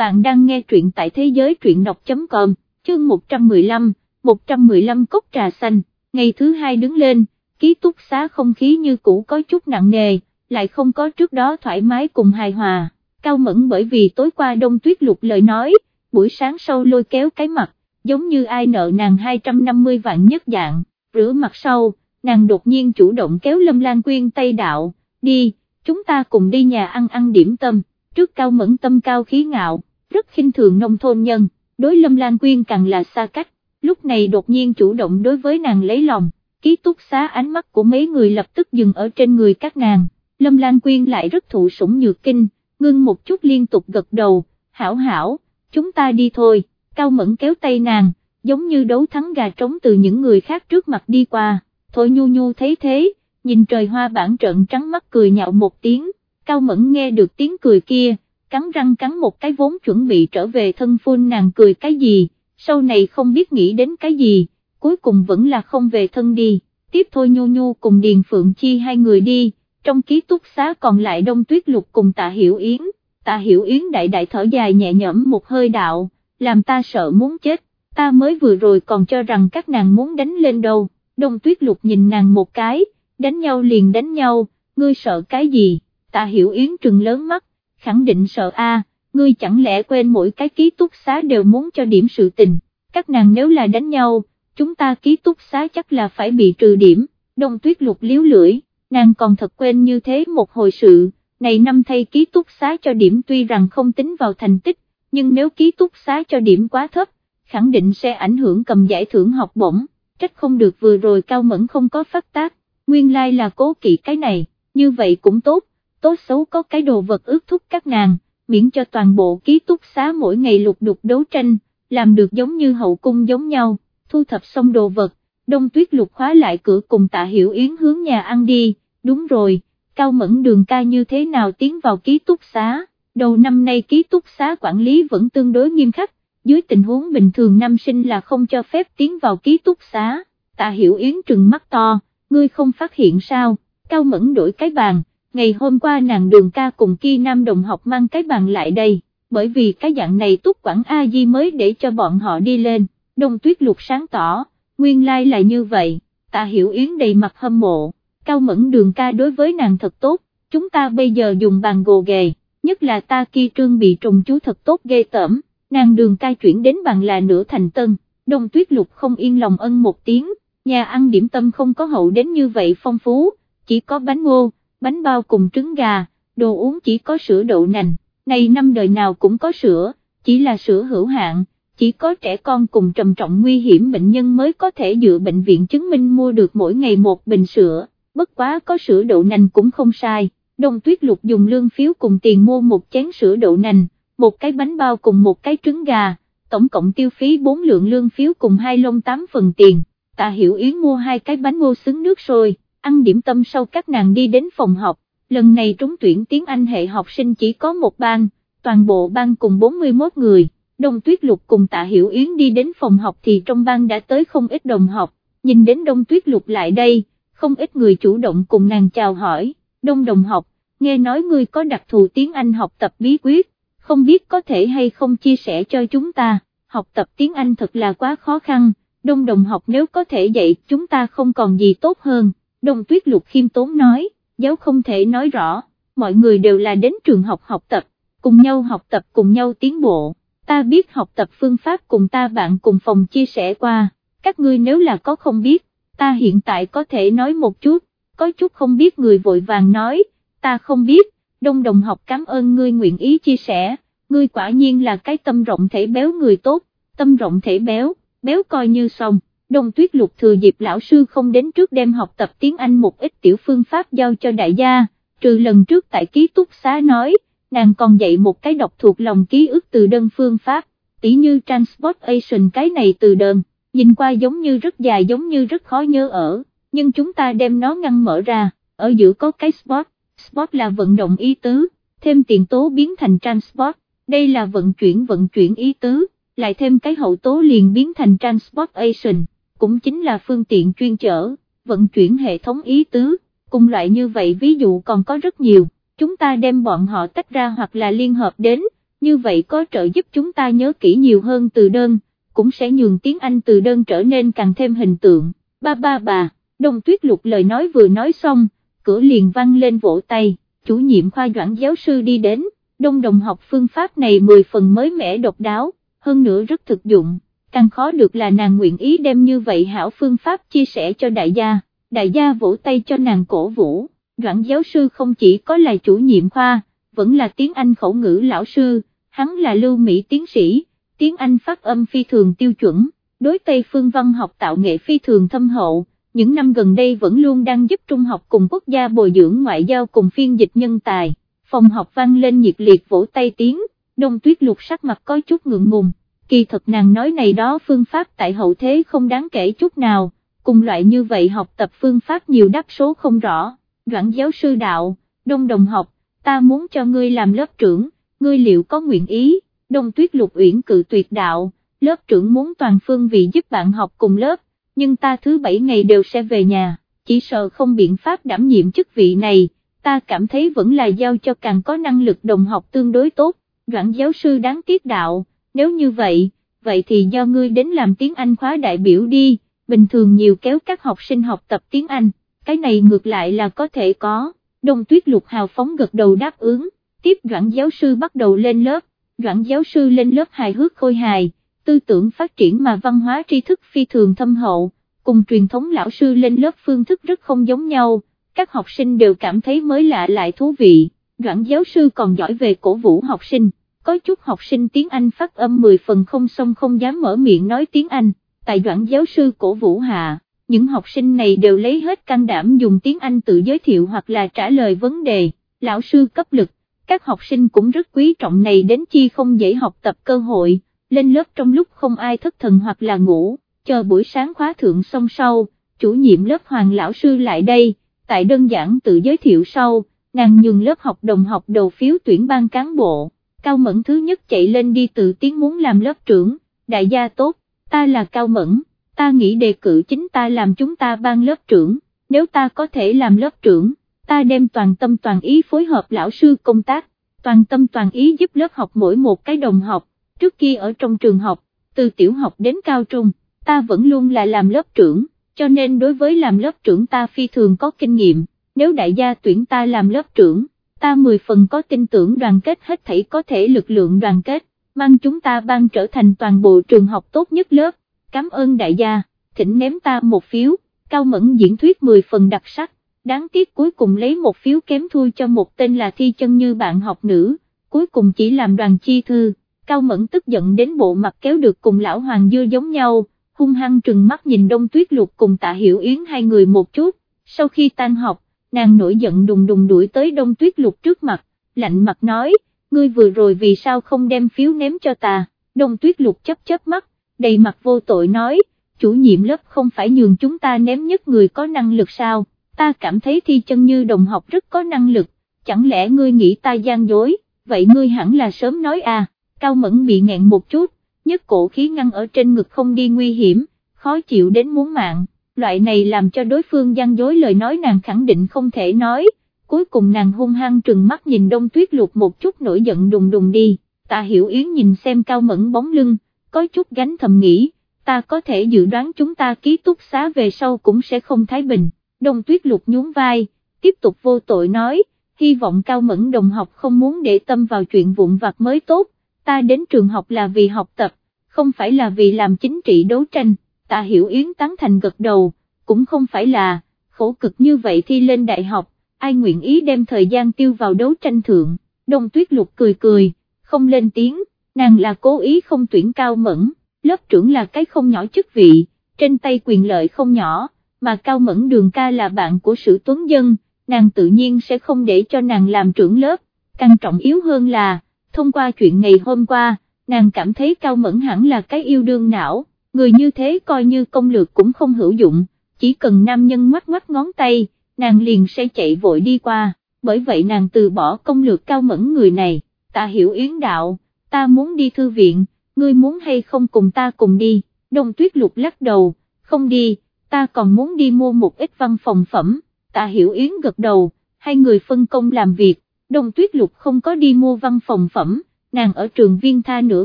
bạn đang nghe truyện tại thế giới truyện đọc.com, chương 115, 115 cốc trà xanh, ngày thứ hai đứng lên, ký túc xá không khí như cũ có chút nặng nề, lại không có trước đó thoải mái cùng hài hòa, cao mẫn bởi vì tối qua đông tuyết lục lời nói, buổi sáng sau lôi kéo cái mặt, giống như ai nợ nàng 250 vạn nhất dạng, rửa mặt sau, nàng đột nhiên chủ động kéo Lâm Lan Quyên tay đạo, đi, chúng ta cùng đi nhà ăn ăn điểm tâm, trước cao mẫn tâm cao khí ngạo, rất khinh thường nông thôn nhân, đối Lâm Lan Quyên càng là xa cách, lúc này đột nhiên chủ động đối với nàng lấy lòng, ký túc xá ánh mắt của mấy người lập tức dừng ở trên người các nàng, Lâm Lan Quyên lại rất thụ sủng nhược kinh, ngưng một chút liên tục gật đầu, hảo hảo, chúng ta đi thôi, cao mẫn kéo tay nàng, giống như đấu thắng gà trống từ những người khác trước mặt đi qua, thôi nhu nhu thấy thế, nhìn trời hoa bản trận trắng mắt cười nhạo một tiếng, cao mẫn nghe được tiếng cười kia, cắn răng cắn một cái vốn chuẩn bị trở về thân phun nàng cười cái gì, sau này không biết nghĩ đến cái gì, cuối cùng vẫn là không về thân đi, tiếp thôi nhu nhu cùng Điền Phượng Chi hai người đi, trong ký túc xá còn lại đông tuyết lục cùng tạ hiểu yến, tạ hiểu yến đại đại thở dài nhẹ nhõm một hơi đạo, làm ta sợ muốn chết, ta mới vừa rồi còn cho rằng các nàng muốn đánh lên đâu, đông tuyết lục nhìn nàng một cái, đánh nhau liền đánh nhau, ngươi sợ cái gì, tạ hiểu yến trừng lớn mắt, khẳng định sợ a, ngươi chẳng lẽ quên mỗi cái ký túc xá đều muốn cho điểm sự tình, các nàng nếu là đánh nhau, chúng ta ký túc xá chắc là phải bị trừ điểm, đông tuyết lục liếu lưỡi, nàng còn thật quên như thế một hồi sự, này năm thay ký túc xá cho điểm tuy rằng không tính vào thành tích, nhưng nếu ký túc xá cho điểm quá thấp, khẳng định sẽ ảnh hưởng cầm giải thưởng học bổng, trách không được vừa rồi cao mẫn không có phát tác, nguyên lai like là cố kỵ cái này, như vậy cũng tốt, tốt xấu có cái đồ vật ước thúc các nàng, miễn cho toàn bộ ký túc xá mỗi ngày lục đục đấu tranh, làm được giống như hậu cung giống nhau, thu thập xong đồ vật, đông tuyết lục khóa lại cửa cùng tạ hiểu yến hướng nhà ăn đi, đúng rồi, cao mẫn đường ca như thế nào tiến vào ký túc xá, đầu năm nay ký túc xá quản lý vẫn tương đối nghiêm khắc, dưới tình huống bình thường nam sinh là không cho phép tiến vào ký túc xá, tạ hiểu yến trừng mắt to, ngươi không phát hiện sao, cao mẫn đổi cái bàn, ngày hôm qua nàng đường ca cùng kia nam đồng học mang cái bàn lại đây, bởi vì cái dạng này túc quản A Di mới để cho bọn họ đi lên, đông tuyết lục sáng tỏ, nguyên lai like là như vậy, tạ hiểu yến đầy mặt hâm mộ, cao mẫn đường ca đối với nàng thật tốt, chúng ta bây giờ dùng bàn gồ ghề, nhất là ta kia trương bị trùng chú thật tốt ghê tởm, nàng đường ca chuyển đến bàn là nửa thành tân, đông tuyết lục không yên lòng ân một tiếng, nhà ăn điểm tâm không có hậu đến như vậy phong phú, chỉ có bánh ngô, bánh bao cùng trứng gà, đồ uống chỉ có sữa đậu nành, này năm đời nào cũng có sữa, chỉ là sữa hữu hạn, chỉ có trẻ con cùng trầm trọng nguy hiểm bệnh nhân mới có thể dựa bệnh viện chứng minh mua được mỗi ngày một bình sữa, bất quá có sữa đậu nành cũng không sai, đông tuyết lục dùng lương phiếu cùng tiền mua một chén sữa đậu nành, một cái bánh bao cùng một cái trứng gà, tổng cộng tiêu phí 4 lượng lương phiếu cùng hai lông 8 phần tiền, tạ hiểu yến mua hai cái bánh ngô xứng nước sôi ăn điểm tâm sau các nàng đi đến phòng học, lần này trúng tuyển tiếng Anh hệ học sinh chỉ có một ban, toàn bộ ban cùng 41 người, Đông Tuyết Lục cùng Tạ Hiểu Yến đi đến phòng học thì trong ban đã tới không ít đồng học, nhìn đến Đông Tuyết Lục lại đây, không ít người chủ động cùng nàng chào hỏi, Đông đồng học, nghe nói ngươi có đặc thù tiếng Anh học tập bí quyết, không biết có thể hay không chia sẻ cho chúng ta, học tập tiếng Anh thật là quá khó khăn, Đông đồng học nếu có thể dạy chúng ta không còn gì tốt hơn. Đông Tuyết Lục khiêm tốn nói, giáo không thể nói rõ, mọi người đều là đến trường học học tập, cùng nhau học tập cùng nhau tiến bộ, ta biết học tập phương pháp cùng ta bạn cùng phòng chia sẻ qua, các ngươi nếu là có không biết, ta hiện tại có thể nói một chút, có chút không biết người vội vàng nói, ta không biết, đông đồng học cảm ơn ngươi nguyện ý chia sẻ, ngươi quả nhiên là cái tâm rộng thể béo người tốt, tâm rộng thể béo, béo coi như xong. Đông Tuyết Lục thừa dịp lão sư không đến trước đem học tập tiếng Anh một ít tiểu phương pháp giao cho đại gia, trừ lần trước tại ký túc xá nói, nàng còn dạy một cái đọc thuộc lòng ký ức từ đơn phương pháp, tỉ như transportation cái này từ đơn, nhìn qua giống như rất dài giống như rất khó nhớ ở, nhưng chúng ta đem nó ngăn mở ra, ở giữa có cái sport, sport là vận động ý tứ, thêm tiền tố biến thành transport, đây là vận chuyển vận chuyển ý tứ, lại thêm cái hậu tố liền biến thành transportation cũng chính là phương tiện chuyên chở, vận chuyển hệ thống ý tứ, cùng loại như vậy ví dụ còn có rất nhiều, chúng ta đem bọn họ tách ra hoặc là liên hợp đến, như vậy có trợ giúp chúng ta nhớ kỹ nhiều hơn từ đơn, cũng sẽ nhường tiếng Anh từ đơn trở nên càng thêm hình tượng, ba ba bà, đông tuyết lục lời nói vừa nói xong, cửa liền văng lên vỗ tay, chủ nhiệm khoa doãn giáo sư đi đến, đông đồng học phương pháp này 10 phần mới mẻ độc đáo, hơn nữa rất thực dụng, càng khó được là nàng nguyện ý đem như vậy hảo phương pháp chia sẻ cho đại gia, đại gia vỗ tay cho nàng cổ vũ, đoạn giáo sư không chỉ có là chủ nhiệm khoa, vẫn là tiếng Anh khẩu ngữ lão sư, hắn là lưu Mỹ tiến sĩ, tiếng Anh phát âm phi thường tiêu chuẩn, đối Tây phương văn học tạo nghệ phi thường thâm hậu, những năm gần đây vẫn luôn đang giúp Trung học cùng quốc gia bồi dưỡng ngoại giao cùng phiên dịch nhân tài, phòng học vang lên nhiệt liệt vỗ tay tiếng, đông tuyết lục sắc mặt có chút ngượng ngùng, kỳ thật nàng nói này đó phương pháp tại hậu thế không đáng kể chút nào, cùng loại như vậy học tập phương pháp nhiều đáp số không rõ, đoạn giáo sư đạo, đông đồng học, ta muốn cho ngươi làm lớp trưởng, ngươi liệu có nguyện ý, đông tuyết lục uyển cự tuyệt đạo, lớp trưởng muốn toàn phương vị giúp bạn học cùng lớp, nhưng ta thứ bảy ngày đều sẽ về nhà, chỉ sợ không biện pháp đảm nhiệm chức vị này, ta cảm thấy vẫn là giao cho càng có năng lực đồng học tương đối tốt, đoạn giáo sư đáng tiếc đạo, nếu như vậy, vậy thì do ngươi đến làm tiếng Anh khóa đại biểu đi, bình thường nhiều kéo các học sinh học tập tiếng Anh, cái này ngược lại là có thể có, đông tuyết lục hào phóng gật đầu đáp ứng, tiếp đoạn giáo sư bắt đầu lên lớp, đoạn giáo sư lên lớp hài hước khôi hài tư tưởng phát triển mà văn hóa tri thức phi thường thâm hậu, cùng truyền thống lão sư lên lớp phương thức rất không giống nhau, các học sinh đều cảm thấy mới lạ lại thú vị, đoạn giáo sư còn giỏi về cổ vũ học sinh, có chút học sinh tiếng Anh phát âm 10 phần không xong không dám mở miệng nói tiếng Anh, tại đoạn giáo sư cổ vũ hạ, những học sinh này đều lấy hết can đảm dùng tiếng Anh tự giới thiệu hoặc là trả lời vấn đề, lão sư cấp lực, các học sinh cũng rất quý trọng này đến chi không dễ học tập cơ hội lên lớp trong lúc không ai thất thần hoặc là ngủ, chờ buổi sáng khóa thượng xong sau, chủ nhiệm lớp hoàng lão sư lại đây, tại đơn giản tự giới thiệu sau, nàng nhường lớp học đồng học đầu phiếu tuyển ban cán bộ, Cao Mẫn thứ nhất chạy lên đi tự tiếng muốn làm lớp trưởng, đại gia tốt, ta là Cao Mẫn, ta nghĩ đề cử chính ta làm chúng ta ban lớp trưởng, nếu ta có thể làm lớp trưởng, ta đem toàn tâm toàn ý phối hợp lão sư công tác, toàn tâm toàn ý giúp lớp học mỗi một cái đồng học, trước kia ở trong trường học, từ tiểu học đến cao trung, ta vẫn luôn là làm lớp trưởng, cho nên đối với làm lớp trưởng ta phi thường có kinh nghiệm, nếu đại gia tuyển ta làm lớp trưởng, ta mười phần có tin tưởng đoàn kết hết thảy có thể lực lượng đoàn kết, mang chúng ta ban trở thành toàn bộ trường học tốt nhất lớp, cảm ơn đại gia, thỉnh ném ta một phiếu, cao mẫn diễn thuyết mười phần đặc sắc, đáng tiếc cuối cùng lấy một phiếu kém thui cho một tên là thi chân như bạn học nữ, cuối cùng chỉ làm đoàn chi thư. Cao Mẫn tức giận đến bộ mặt kéo được cùng lão hoàng dưa giống nhau, hung hăng trừng mắt nhìn đông tuyết lục cùng tạ hiểu yến hai người một chút, sau khi tan học, nàng nổi giận đùng đùng đuổi tới đông tuyết lục trước mặt, lạnh mặt nói, ngươi vừa rồi vì sao không đem phiếu ném cho ta, đông tuyết lục chấp chấp mắt, đầy mặt vô tội nói, chủ nhiệm lớp không phải nhường chúng ta ném nhất người có năng lực sao, ta cảm thấy thi chân như đồng học rất có năng lực, chẳng lẽ ngươi nghĩ ta gian dối, vậy ngươi hẳn là sớm nói à. Cao Mẫn bị nghẹn một chút, nhất cổ khí ngăn ở trên ngực không đi nguy hiểm, khó chịu đến muốn mạng, loại này làm cho đối phương gian dối lời nói nàng khẳng định không thể nói, cuối cùng nàng hung hăng trừng mắt nhìn đông tuyết lục một chút nổi giận đùng đùng đi, tạ hiểu yến nhìn xem Cao Mẫn bóng lưng, có chút gánh thầm nghĩ, ta có thể dự đoán chúng ta ký túc xá về sau cũng sẽ không thái bình, đông tuyết lục nhún vai, tiếp tục vô tội nói, hy vọng Cao Mẫn đồng học không muốn để tâm vào chuyện vụn vặt mới tốt. Ta đến trường học là vì học tập, không phải là vì làm chính trị đấu tranh, tạ hiểu yến tán thành gật đầu, cũng không phải là, khổ cực như vậy thi lên đại học, ai nguyện ý đem thời gian tiêu vào đấu tranh thượng, đông tuyết lục cười cười, không lên tiếng, nàng là cố ý không tuyển cao mẫn, lớp trưởng là cái không nhỏ chức vị, trên tay quyền lợi không nhỏ, mà cao mẫn đường ca là bạn của sử tuấn dân, nàng tự nhiên sẽ không để cho nàng làm trưởng lớp, càng trọng yếu hơn là, thông qua chuyện ngày hôm qua, nàng cảm thấy Cao Mẫn hẳn là cái yêu đương não, người như thế coi như công lược cũng không hữu dụng, chỉ cần nam nhân ngoắt ngoắt ngón tay, nàng liền sẽ chạy vội đi qua, bởi vậy nàng từ bỏ công lược Cao Mẫn người này, ta hiểu yến đạo, ta muốn đi thư viện, ngươi muốn hay không cùng ta cùng đi, đông tuyết lục lắc đầu, không đi, ta còn muốn đi mua một ít văn phòng phẩm, ta hiểu yến gật đầu, hai người phân công làm việc, Đông Tuyết Lục không có đi mua văn phòng phẩm, nàng ở trường viên tha nửa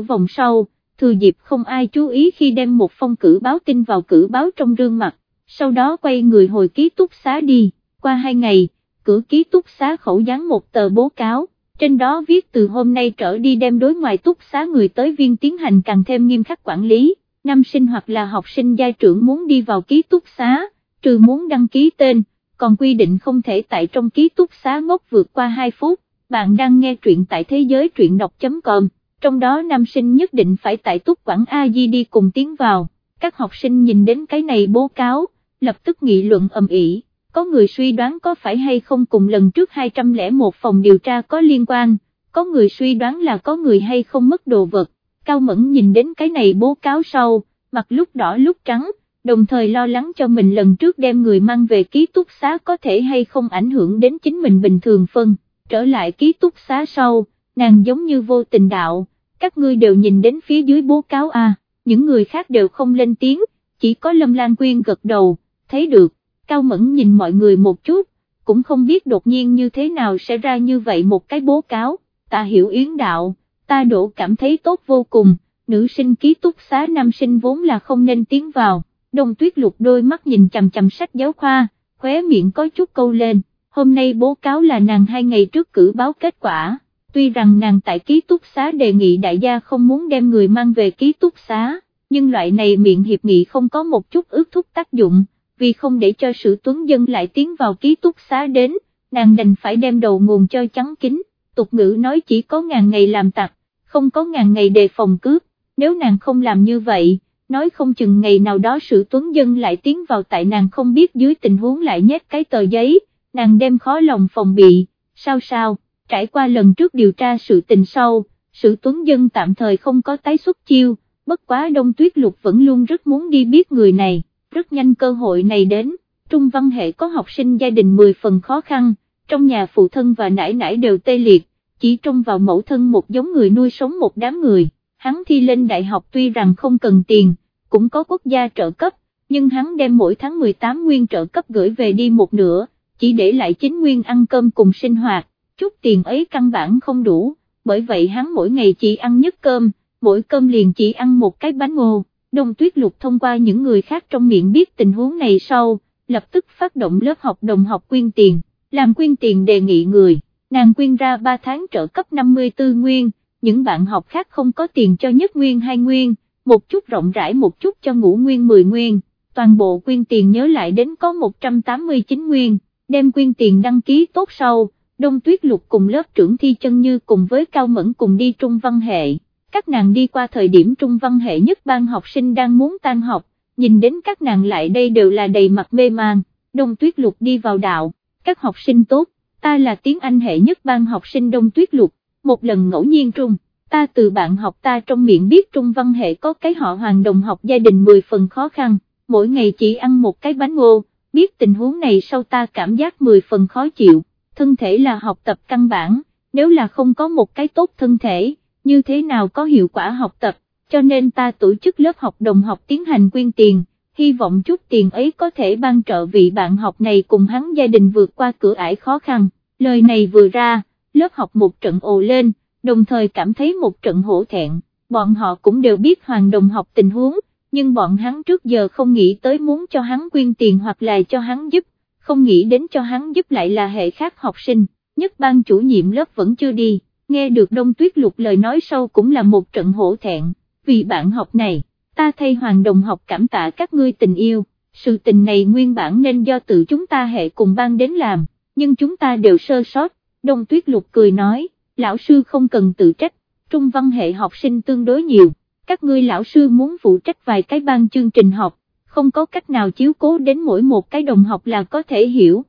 vòng sau, thừa dịp không ai chú ý khi đem một phong cử báo tin vào cử báo trong rương mặt, sau đó quay người hồi ký túc xá đi, qua hai ngày, cửa ký túc xá khẩu dán một tờ bố cáo, trên đó viết từ hôm nay trở đi đem đối ngoài túc xá người tới viên tiến hành càng thêm nghiêm khắc quản lý, nam sinh hoặc là học sinh gia trưởng muốn đi vào ký túc xá, trừ muốn đăng ký tên, còn quy định không thể tại trong ký túc xá ngốc vượt qua 2 phút, bạn đang nghe truyện tại thế giới truyện đọc.com, trong đó nam sinh nhất định phải tại túc quản A Di đi cùng tiến vào, các học sinh nhìn đến cái này bố cáo, lập tức nghị luận ầm ĩ. có người suy đoán có phải hay không cùng lần trước 201 phòng điều tra có liên quan, có người suy đoán là có người hay không mất đồ vật, Cao Mẫn nhìn đến cái này bố cáo sau, mặt lúc đỏ lúc trắng, đồng thời lo lắng cho mình lần trước đem người mang về ký túc xá có thể hay không ảnh hưởng đến chính mình bình thường phân, trở lại ký túc xá sau, nàng giống như vô tình đạo, các ngươi đều nhìn đến phía dưới bố cáo a, những người khác đều không lên tiếng, chỉ có Lâm Lan Quyên gật đầu, thấy được, Cao Mẫn nhìn mọi người một chút, cũng không biết đột nhiên như thế nào sẽ ra như vậy một cái bố cáo, ta hiểu yến đạo, ta đổ cảm thấy tốt vô cùng, nữ sinh ký túc xá nam sinh vốn là không nên tiến vào đông tuyết lục đôi mắt nhìn chằm chằm sách giáo khoa, khóe miệng có chút câu lên, hôm nay bố cáo là nàng hai ngày trước cử báo kết quả, tuy rằng nàng tại ký túc xá đề nghị đại gia không muốn đem người mang về ký túc xá, nhưng loại này miệng hiệp nghị không có một chút ước thúc tác dụng, vì không để cho sự tuấn dân lại tiến vào ký túc xá đến, nàng đành phải đem đầu nguồn cho trắng kín, tục ngữ nói chỉ có ngàn ngày làm tặc, không có ngàn ngày đề phòng cướp, nếu nàng không làm như vậy nói không chừng ngày nào đó sự tuấn dân lại tiến vào tại nàng không biết dưới tình huống lại nhét cái tờ giấy, nàng đem khó lòng phòng bị, sao sao, trải qua lần trước điều tra sự tình sau, sự tuấn dân tạm thời không có tái xuất chiêu, bất quá đông tuyết lục vẫn luôn rất muốn đi biết người này, rất nhanh cơ hội này đến, trung văn hệ có học sinh gia đình 10 phần khó khăn, trong nhà phụ thân và nãi nãi đều tê liệt, chỉ trông vào mẫu thân một giống người nuôi sống một đám người hắn thi lên đại học tuy rằng không cần tiền, cũng có quốc gia trợ cấp, nhưng hắn đem mỗi tháng 18 nguyên trợ cấp gửi về đi một nửa, chỉ để lại chính nguyên ăn cơm cùng sinh hoạt, chút tiền ấy căn bản không đủ, bởi vậy hắn mỗi ngày chỉ ăn nhất cơm, mỗi cơm liền chỉ ăn một cái bánh ngô. Đông Tuyết Lục thông qua những người khác trong miệng biết tình huống này sau, lập tức phát động lớp học đồng học quyên tiền, làm quyên tiền đề nghị người, nàng quyên ra 3 tháng trợ cấp 54 nguyên, những bạn học khác không có tiền cho nhất nguyên hai nguyên, một chút rộng rãi một chút cho ngũ nguyên 10 nguyên, toàn bộ quyên tiền nhớ lại đến có 189 nguyên, đem quyên tiền đăng ký tốt sau, Đông Tuyết Lục cùng lớp trưởng thi chân như cùng với Cao Mẫn cùng đi trung văn hệ, các nàng đi qua thời điểm trung văn hệ nhất ban học sinh đang muốn tan học, nhìn đến các nàng lại đây đều là đầy mặt mê man, Đông Tuyết Lục đi vào đạo, các học sinh tốt, ta là tiếng Anh hệ nhất ban học sinh Đông Tuyết Lục, một lần ngẫu nhiên trung, ta từ bạn học ta trong miệng biết trung văn hệ có cái họ hoàng đồng học gia đình 10 phần khó khăn, mỗi ngày chỉ ăn một cái bánh ngô, biết tình huống này sau ta cảm giác 10 phần khó chịu, thân thể là học tập căn bản, nếu là không có một cái tốt thân thể, như thế nào có hiệu quả học tập, cho nên ta tổ chức lớp học đồng học tiến hành quyên tiền, hy vọng chút tiền ấy có thể ban trợ vị bạn học này cùng hắn gia đình vượt qua cửa ải khó khăn, lời này vừa ra lớp học một trận ồ lên, đồng thời cảm thấy một trận hổ thẹn, bọn họ cũng đều biết hoàng đồng học tình huống, nhưng bọn hắn trước giờ không nghĩ tới muốn cho hắn quyên tiền hoặc là cho hắn giúp, không nghĩ đến cho hắn giúp lại là hệ khác học sinh, nhất ban chủ nhiệm lớp vẫn chưa đi, nghe được đông tuyết lục lời nói sâu cũng là một trận hổ thẹn, vì bạn học này, ta thay hoàng đồng học cảm tạ các ngươi tình yêu, sự tình này nguyên bản nên do tự chúng ta hệ cùng ban đến làm, nhưng chúng ta đều sơ sót, Đông Tuyết Lục cười nói, lão sư không cần tự trách, trung văn hệ học sinh tương đối nhiều, các ngươi lão sư muốn phụ trách vài cái ban chương trình học, không có cách nào chiếu cố đến mỗi một cái đồng học là có thể hiểu.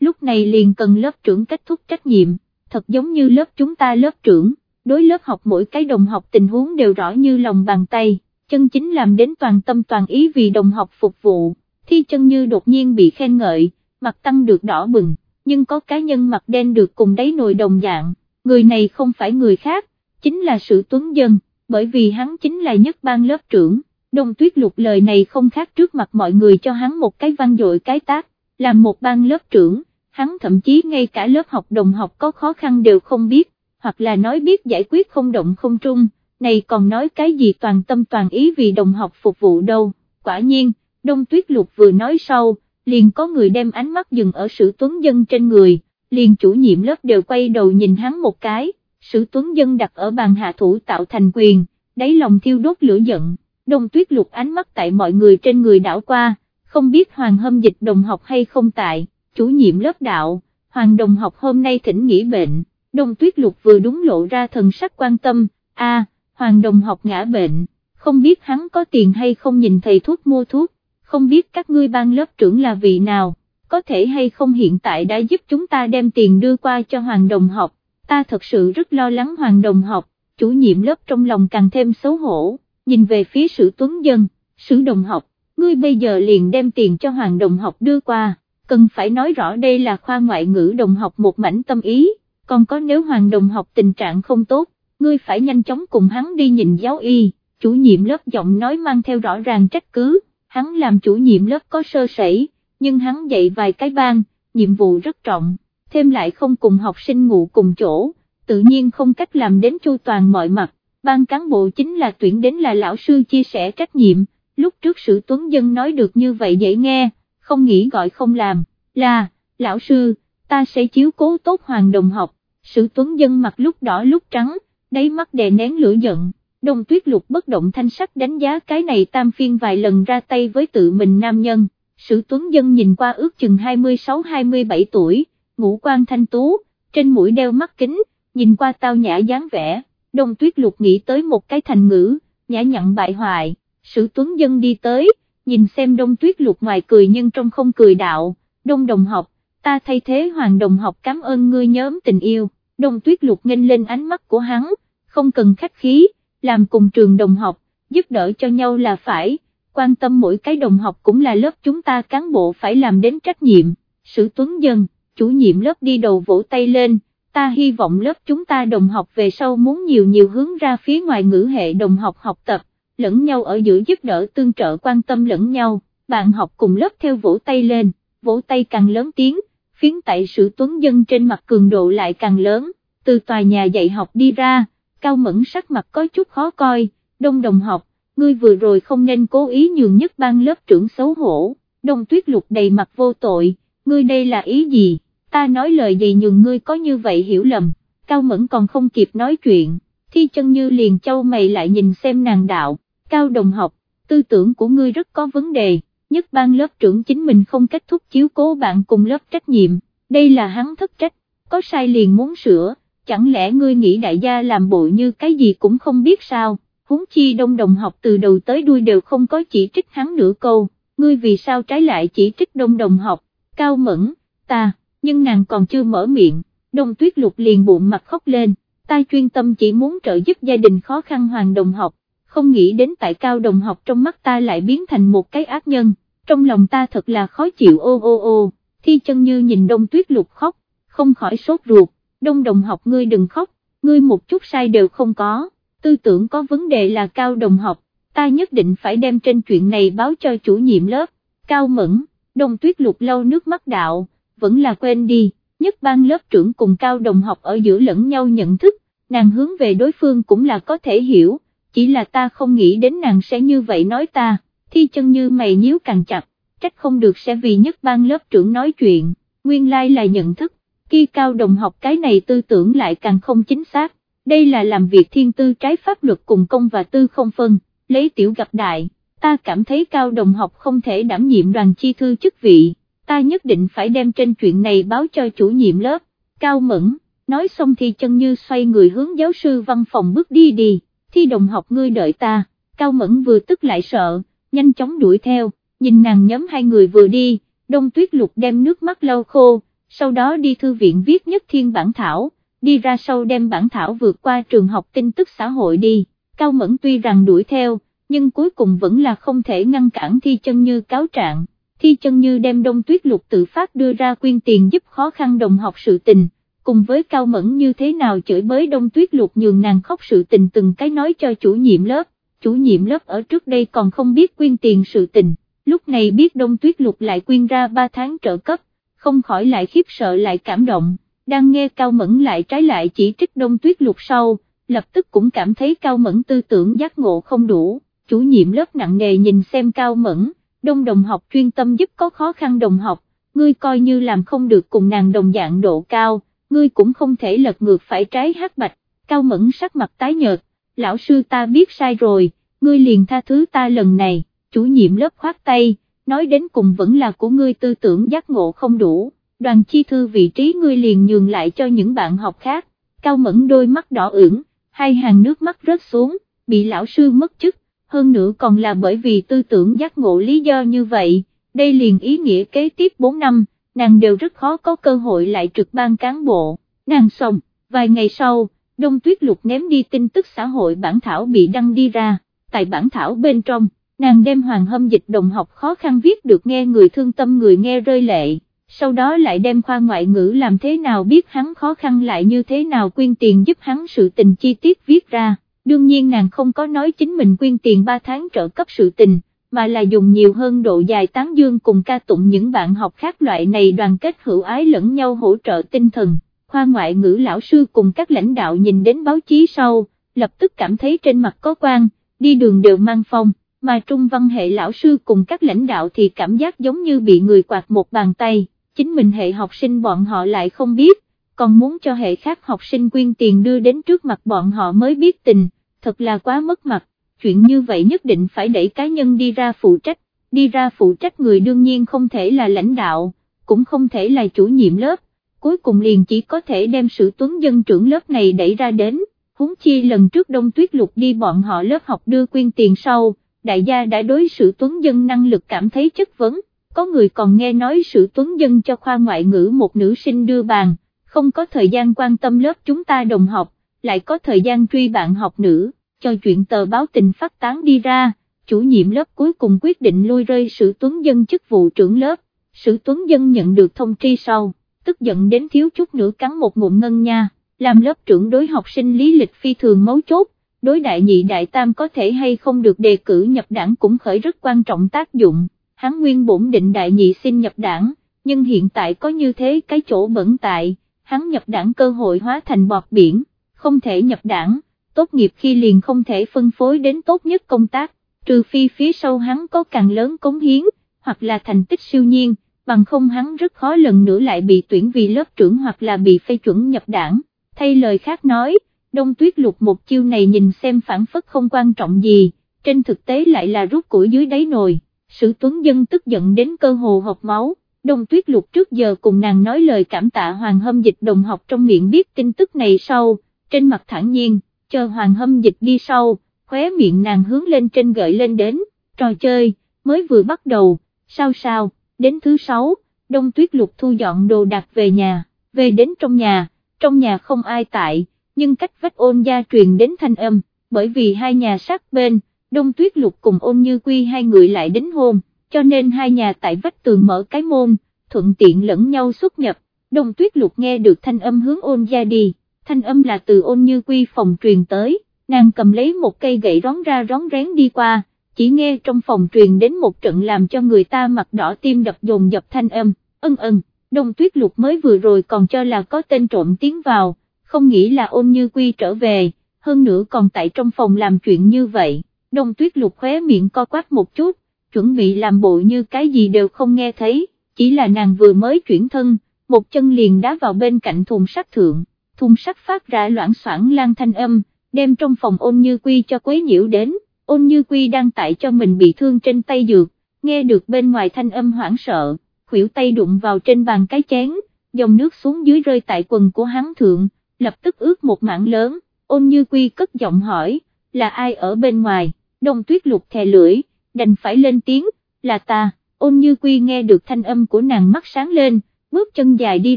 Lúc này liền cần lớp trưởng kết thúc trách nhiệm, thật giống như lớp chúng ta lớp trưởng, đối lớp học mỗi cái đồng học tình huống đều rõ như lòng bàn tay, chân chính làm đến toàn tâm toàn ý vì đồng học phục vụ, thi chân như đột nhiên bị khen ngợi, mặt tăng được đỏ bừng nhưng có cá nhân mặt đen được cùng đáy nồi đồng dạng, người này không phải người khác, chính là sự tuấn dân, bởi vì hắn chính là nhất ban lớp trưởng, đông tuyết lục lời này không khác trước mặt mọi người cho hắn một cái văn dội cái tác, làm một ban lớp trưởng, hắn thậm chí ngay cả lớp học đồng học có khó khăn đều không biết, hoặc là nói biết giải quyết không động không trung, này còn nói cái gì toàn tâm toàn ý vì đồng học phục vụ đâu, quả nhiên, Đông Tuyết Lục vừa nói sau, liền có người đem ánh mắt dừng ở sử tuấn dân trên người, liền chủ nhiệm lớp đều quay đầu nhìn hắn một cái, sử tuấn dân đặt ở bàn hạ thủ tạo thành quyền, đáy lòng thiêu đốt lửa giận, Đông Tuyết Lục ánh mắt tại mọi người trên người đảo qua, không biết Hoàng Hâm Dịch đồng học hay không tại, chủ nhiệm lớp đạo, Hoàng đồng học hôm nay thỉnh nghỉ bệnh, Đông Tuyết Lục vừa đúng lộ ra thần sắc quan tâm, a Hoàng đồng học ngã bệnh, không biết hắn có tiền hay không nhìn thầy thuốc mua thuốc, không biết các ngươi ban lớp trưởng là vị nào, có thể hay không hiện tại đã giúp chúng ta đem tiền đưa qua cho Hoàng đồng học, ta thật sự rất lo lắng Hoàng đồng học, chủ nhiệm lớp trong lòng càng thêm xấu hổ, nhìn về phía sử tuấn dân, sử đồng học, ngươi bây giờ liền đem tiền cho Hoàng đồng học đưa qua, cần phải nói rõ đây là khoa ngoại ngữ đồng học một mảnh tâm ý, còn có nếu Hoàng đồng học tình trạng không tốt, ngươi phải nhanh chóng cùng hắn đi nhìn giáo y, chủ nhiệm lớp giọng nói mang theo rõ ràng trách cứ, hắn làm chủ nhiệm lớp có sơ sẩy, nhưng hắn dạy vài cái bang nhiệm vụ rất trọng, thêm lại không cùng học sinh ngủ cùng chỗ, tự nhiên không cách làm đến chu toàn mọi mặt, ban cán bộ chính là tuyển đến là lão sư chia sẻ trách nhiệm, lúc trước sử tuấn dân nói được như vậy dễ nghe, không nghĩ gọi không làm, là, lão sư, ta sẽ chiếu cố tốt hoàng đồng học, sử tuấn dân mặt lúc đỏ lúc trắng, đáy mắt đè nén lửa giận, đông tuyết lục bất động thanh sắc đánh giá cái này tam phiên vài lần ra tay với tự mình nam nhân, sử tuấn dân nhìn qua ước chừng 26-27 tuổi, ngũ quan thanh tú, trên mũi đeo mắt kính, nhìn qua tao nhã dáng vẻ, đông tuyết lục nghĩ tới một cái thành ngữ, nhã nhặn bại hoại, sử tuấn dân đi tới, nhìn xem đông tuyết lục ngoài cười nhưng trong không cười đạo, đông đồng học, ta thay thế hoàng đồng học cảm ơn ngươi nhóm tình yêu, đông tuyết lục nghênh lên ánh mắt của hắn, không cần khách khí, làm cùng trường đồng học, giúp đỡ cho nhau là phải, quan tâm mỗi cái đồng học cũng là lớp chúng ta cán bộ phải làm đến trách nhiệm, sử tuấn dân, chủ nhiệm lớp đi đầu vỗ tay lên, ta hy vọng lớp chúng ta đồng học về sau muốn nhiều nhiều hướng ra phía ngoài ngữ hệ đồng học học tập, lẫn nhau ở giữa giúp đỡ tương trợ quan tâm lẫn nhau, bạn học cùng lớp theo vỗ tay lên, vỗ tay càng lớn tiếng, phiến tại sự tuấn dân trên mặt cường độ lại càng lớn, từ tòa nhà dạy học đi ra, cao mẫn sắc mặt có chút khó coi, đông đồng học, ngươi vừa rồi không nên cố ý nhường nhất ban lớp trưởng xấu hổ, đông tuyết lục đầy mặt vô tội, ngươi đây là ý gì, ta nói lời gì nhường ngươi có như vậy hiểu lầm, cao mẫn còn không kịp nói chuyện, thi chân như liền châu mày lại nhìn xem nàng đạo, cao đồng học, tư tưởng của ngươi rất có vấn đề, nhất ban lớp trưởng chính mình không kết thúc chiếu cố bạn cùng lớp trách nhiệm, đây là hắn thất trách, có sai liền muốn sửa, chẳng lẽ ngươi nghĩ đại gia làm bộ như cái gì cũng không biết sao, huống chi đông đồng học từ đầu tới đuôi đều không có chỉ trích hắn nửa câu, ngươi vì sao trái lại chỉ trích đông đồng học, cao mẫn, ta, nhưng nàng còn chưa mở miệng, đông tuyết lục liền bụng mặt khóc lên, ta chuyên tâm chỉ muốn trợ giúp gia đình khó khăn hoàng đồng học, không nghĩ đến tại cao đồng học trong mắt ta lại biến thành một cái ác nhân, trong lòng ta thật là khó chịu ô ô ô, thi chân như nhìn đông tuyết lục khóc, không khỏi sốt ruột, đông đồng học ngươi đừng khóc, ngươi một chút sai đều không có, tư tưởng có vấn đề là cao đồng học, ta nhất định phải đem trên chuyện này báo cho chủ nhiệm lớp, cao mẫn, đông tuyết lục lâu nước mắt đạo, vẫn là quên đi, nhất ban lớp trưởng cùng cao đồng học ở giữa lẫn nhau nhận thức, nàng hướng về đối phương cũng là có thể hiểu, chỉ là ta không nghĩ đến nàng sẽ như vậy nói ta, thi chân như mày nhíu càng chặt, trách không được sẽ vì nhất ban lớp trưởng nói chuyện, nguyên lai là nhận thức, khi cao đồng học cái này tư tưởng lại càng không chính xác, đây là làm việc thiên tư trái pháp luật cùng công và tư không phân, lấy tiểu gặp đại, ta cảm thấy cao đồng học không thể đảm nhiệm đoàn chi thư chức vị, ta nhất định phải đem trên chuyện này báo cho chủ nhiệm lớp, cao mẫn, nói xong thì chân như xoay người hướng giáo sư văn phòng bước đi đi, thi đồng học ngươi đợi ta, cao mẫn vừa tức lại sợ, nhanh chóng đuổi theo, nhìn nàng nhóm hai người vừa đi, đông tuyết lục đem nước mắt lau khô, sau đó đi thư viện viết nhất thiên bản thảo, đi ra sau đem bản thảo vượt qua trường học tin tức xã hội đi, Cao Mẫn tuy rằng đuổi theo, nhưng cuối cùng vẫn là không thể ngăn cản Thi Chân Như cáo trạng, Thi Chân Như đem đông tuyết lục tự phát đưa ra quyên tiền giúp khó khăn đồng học sự tình, cùng với Cao Mẫn như thế nào chửi bới đông tuyết lục nhường nàng khóc sự tình từng cái nói cho chủ nhiệm lớp, chủ nhiệm lớp ở trước đây còn không biết quyên tiền sự tình, lúc này biết đông tuyết lục lại quyên ra 3 tháng trợ cấp, không khỏi lại khiếp sợ lại cảm động, đang nghe Cao Mẫn lại trái lại chỉ trích đông tuyết lục sau, lập tức cũng cảm thấy Cao Mẫn tư tưởng giác ngộ không đủ, chủ nhiệm lớp nặng nề nhìn xem Cao Mẫn, đông đồng học chuyên tâm giúp có khó khăn đồng học, ngươi coi như làm không được cùng nàng đồng dạng độ cao, ngươi cũng không thể lật ngược phải trái hát bạch, Cao Mẫn sắc mặt tái nhợt, lão sư ta biết sai rồi, ngươi liền tha thứ ta lần này, chủ nhiệm lớp khoát tay, nói đến cùng vẫn là của ngươi tư tưởng giác ngộ không đủ, đoàn chi thư vị trí ngươi liền nhường lại cho những bạn học khác, Cao Mẫn đôi mắt đỏ ửng, hai hàng nước mắt rớt xuống, bị lão sư mất chức, hơn nữa còn là bởi vì tư tưởng giác ngộ lý do như vậy, đây liền ý nghĩa kế tiếp 4 năm, nàng đều rất khó có cơ hội lại trực ban cán bộ, nàng xong, vài ngày sau, Đông Tuyết Lục ném đi tin tức xã hội bản thảo bị đăng đi ra, tại bản thảo bên trong, nàng đem hoàng hâm dịch đồng học khó khăn viết được nghe người thương tâm người nghe rơi lệ, sau đó lại đem khoa ngoại ngữ làm thế nào biết hắn khó khăn lại như thế nào quyên tiền giúp hắn sự tình chi tiết viết ra, đương nhiên nàng không có nói chính mình quyên tiền 3 tháng trợ cấp sự tình, mà là dùng nhiều hơn độ dài tán dương cùng ca tụng những bạn học khác loại này đoàn kết hữu ái lẫn nhau hỗ trợ tinh thần. Khoa ngoại ngữ lão sư cùng các lãnh đạo nhìn đến báo chí sau, lập tức cảm thấy trên mặt có quang, đi đường đều mang phong, mà trung văn hệ lão sư cùng các lãnh đạo thì cảm giác giống như bị người quạt một bàn tay, chính mình hệ học sinh bọn họ lại không biết, còn muốn cho hệ khác học sinh quyên tiền đưa đến trước mặt bọn họ mới biết tình, thật là quá mất mặt chuyện như vậy nhất định phải đẩy cá nhân đi ra phụ trách, đi ra phụ trách người đương nhiên không thể là lãnh đạo, cũng không thể là chủ nhiệm lớp, cuối cùng liền chỉ có thể đem sự tuấn dân trưởng lớp này đẩy ra đến, huống chi lần trước đông tuyết lục đi bọn họ lớp học đưa quyên tiền sau, đại gia đã đối sự tuấn dân năng lực cảm thấy chất vấn, có người còn nghe nói sự tuấn dân cho khoa ngoại ngữ một nữ sinh đưa bàn, không có thời gian quan tâm lớp chúng ta đồng học, lại có thời gian truy bạn học nữ cho chuyện tờ báo tình phát tán đi ra, chủ nhiệm lớp cuối cùng quyết định lui rơi sự tuấn dân chức vụ trưởng lớp, sự tuấn dân nhận được thông tri sau, tức giận đến thiếu chút nữa cắn một ngụm ngân nha, làm lớp trưởng đối học sinh lý lịch phi thường mấu chốt, đối đại nhị đại tam có thể hay không được đề cử nhập đảng cũng khởi rất quan trọng tác dụng, hắn nguyên bổn định đại nhị xin nhập đảng, nhưng hiện tại có như thế cái chỗ bẩn tại, hắn nhập đảng cơ hội hóa thành bọt biển, không thể nhập đảng tốt nghiệp khi liền không thể phân phối đến tốt nhất công tác, trừ phi phía sau hắn có càng lớn cống hiến, hoặc là thành tích siêu nhiên, bằng không hắn rất khó lần nữa lại bị tuyển vì lớp trưởng hoặc là bị phê chuẩn nhập đảng. Thay lời khác nói, đông tuyết lục một chiêu này nhìn xem phản phất không quan trọng gì, trên thực tế lại là rút củi dưới đáy nồi, sự tuấn dân tức giận đến cơ hồ hộp máu. Đông tuyết lục trước giờ cùng nàng nói lời cảm tạ hoàng hâm dịch đồng học trong miệng biết tin tức này sau, trên mặt thản nhiên chờ hoàng hâm dịch đi sau, khóe miệng nàng hướng lên trên gợi lên đến, trò chơi, mới vừa bắt đầu, sao sao, đến thứ sáu, đông tuyết lục thu dọn đồ đạc về nhà, về đến trong nhà, trong nhà không ai tại, nhưng cách vách ôn gia truyền đến thanh âm, bởi vì hai nhà sát bên, đông tuyết lục cùng ôn như quy hai người lại đến hôn, cho nên hai nhà tại vách tường mở cái môn, thuận tiện lẫn nhau xuất nhập, đông tuyết lục nghe được thanh âm hướng ôn gia đi thanh âm là từ ôn như quy phòng truyền tới, nàng cầm lấy một cây gậy rón ra rón rén đi qua, chỉ nghe trong phòng truyền đến một trận làm cho người ta mặt đỏ tim đập dồn dập thanh âm, ân ân, đông tuyết lục mới vừa rồi còn cho là có tên trộm tiến vào, không nghĩ là ôn như quy trở về, hơn nữa còn tại trong phòng làm chuyện như vậy, đông tuyết lục khóe miệng co quát một chút, chuẩn bị làm bộ như cái gì đều không nghe thấy, chỉ là nàng vừa mới chuyển thân, một chân liền đá vào bên cạnh thùng sắt thượng thùng sắt phát ra loãng soảng lan thanh âm, đem trong phòng ôn như quy cho quấy nhiễu đến, ôn như quy đang tại cho mình bị thương trên tay dược, nghe được bên ngoài thanh âm hoảng sợ, khuỷu tay đụng vào trên bàn cái chén, dòng nước xuống dưới rơi tại quần của hắn thượng, lập tức ướt một mảng lớn, ôn như quy cất giọng hỏi, là ai ở bên ngoài, đông tuyết lục thè lưỡi, đành phải lên tiếng, là ta, ôn như quy nghe được thanh âm của nàng mắt sáng lên, bước chân dài đi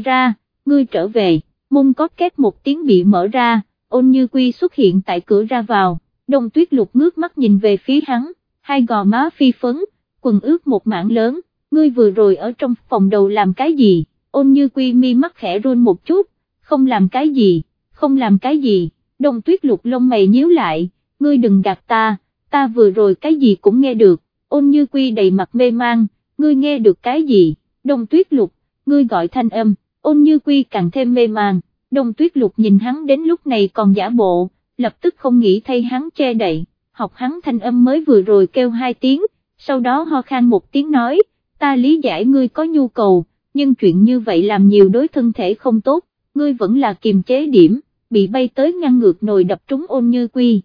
ra, ngươi trở về mông có két một tiếng bị mở ra, ôn như quy xuất hiện tại cửa ra vào, đông tuyết lục ngước mắt nhìn về phía hắn, hai gò má phi phấn, quần ướt một mảng lớn, ngươi vừa rồi ở trong phòng đầu làm cái gì, ôn như quy mi mắt khẽ run một chút, không làm cái gì, không làm cái gì, đông tuyết lục lông mày nhíu lại, ngươi đừng gạt ta, ta vừa rồi cái gì cũng nghe được, ôn như quy đầy mặt mê mang, ngươi nghe được cái gì, đông tuyết lục, ngươi gọi thanh âm, ôn như quy càng thêm mê mang, đông tuyết lục nhìn hắn đến lúc này còn giả bộ, lập tức không nghĩ thay hắn che đậy, học hắn thanh âm mới vừa rồi kêu hai tiếng, sau đó ho khan một tiếng nói, ta lý giải ngươi có nhu cầu, nhưng chuyện như vậy làm nhiều đối thân thể không tốt, ngươi vẫn là kiềm chế điểm, bị bay tới ngăn ngược nồi đập trúng ôn như quy,